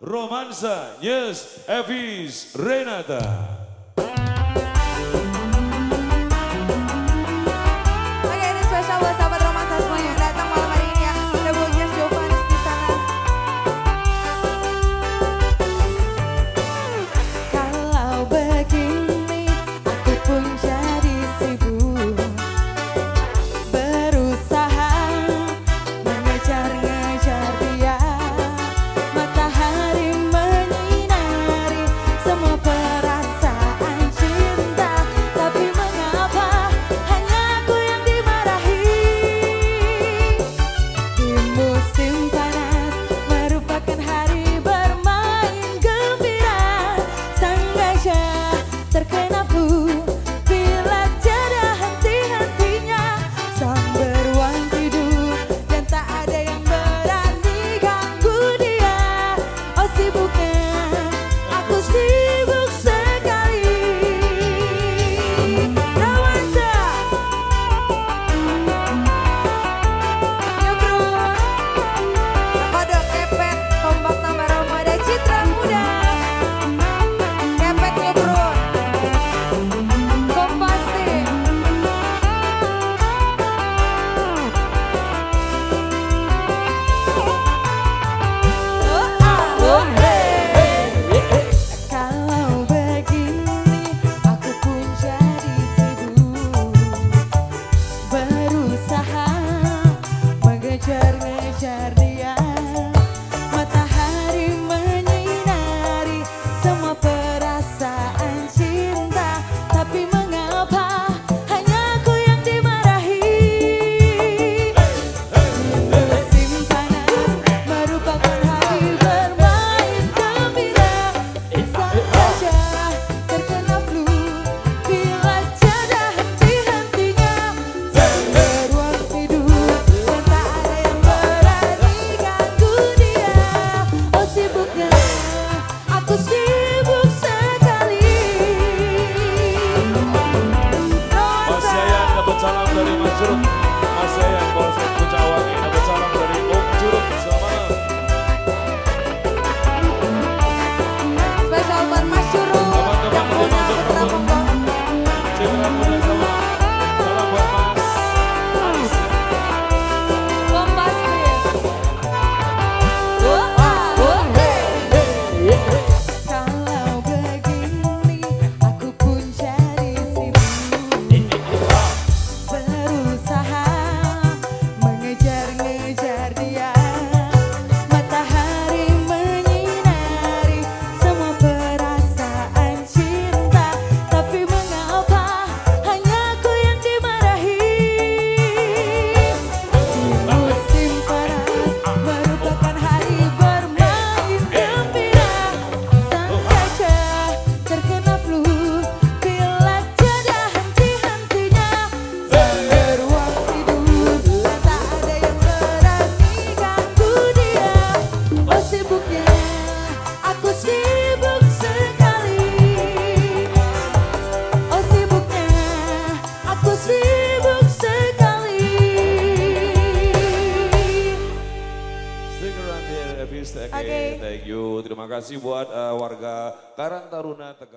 Romanza, yes, Evis Renata. dari Masrut Masa yang Swing around here, Oke. Okay. Thank you. Terima kasih buat uh, warga Karang Taruna Tegal.